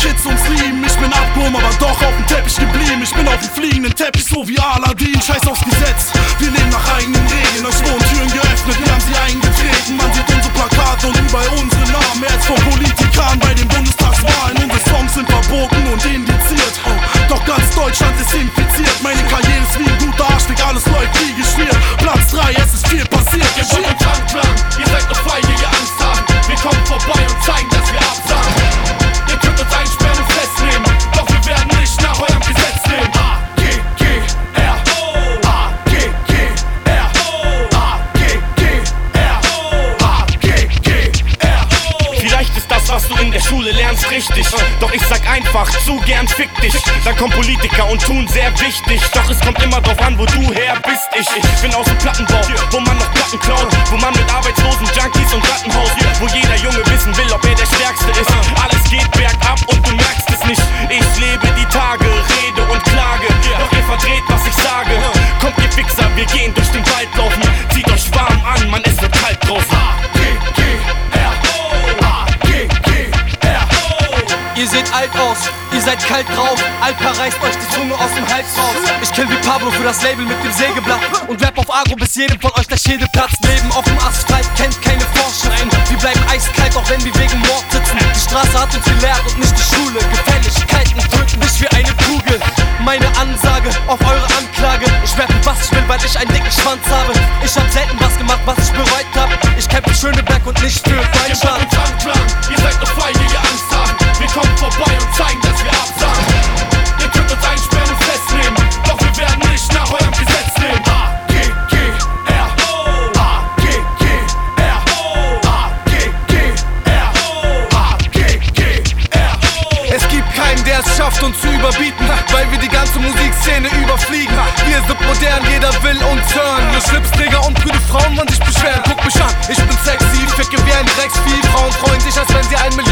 Kids uns lieben. Ich bin abgehoben, aber doch auf dem Teppich geblieben. Ich bin auf dem fliegenden Teppich, so wie Aladdin. Scheiß aufs Gesetz, wir leben nach eigenen Regeln. Euch wurden Türen geöffnet, wir haben sie eingetreten. Man sieht unsere Plakate und überall unsere Namen. Jetzt von Politikern bei den Bundestagswahlen. Unsere Songs sind verboten und indiziert. Oh, doch ganz Deutschland ist infiziert. Meine Karriere ist wie ein guter Arschnick, alles läuft wie geschmiert. Lernst, richtig. Doch ich sag einfach, zu gern fick dich. Dann kommen Politiker und tun sehr wichtig. Doch es kommt immer drauf an, wo du her bist. Ich, ich bin aus dem Plattenbau, wo man noch Platten klaut. Wo man mit Arbeitslosen, Junkies und Rattenhaus. Wo jeder Junge wissen will, ob er der Stärkste ist. Alles geht bergab und du merkst es nicht. Ich lebe die Tage, rede und klage. Doch ihr verdreht, was ich sage. Kommt ihr Wichser, wir gehen durch seht alt aus, ihr seid kalt drauf. Alpa reißt euch die Zunge aus dem Hals raus. Ich kill wie Pablo für das Label mit dem Sägeblatt. Und rap auf Agro, bis jedem von euch der Schädel platzt. Leben auf dem Asphalt kennt keine Vorschriften. Wir bleiben eiskalt, auch wenn wir wegen Mord sitzen. Die Straße hat uns gelehrt und nicht die Schule. Gefälligkeiten drücken mich wie eine Kugel. Meine Ansage auf eure Anklage. Ich schafft, uns zu überbieten, weil wir die ganze Musikszene überfliegen. Wir sind modern, jeder will uns hören. Nur Schlipsträger und grüne Frauen wollen sich beschweren. Guck mich an, ich bin sexy, ficke wie ein Drecksvieh. Frauen freuen sich, als wenn sie ein Millionen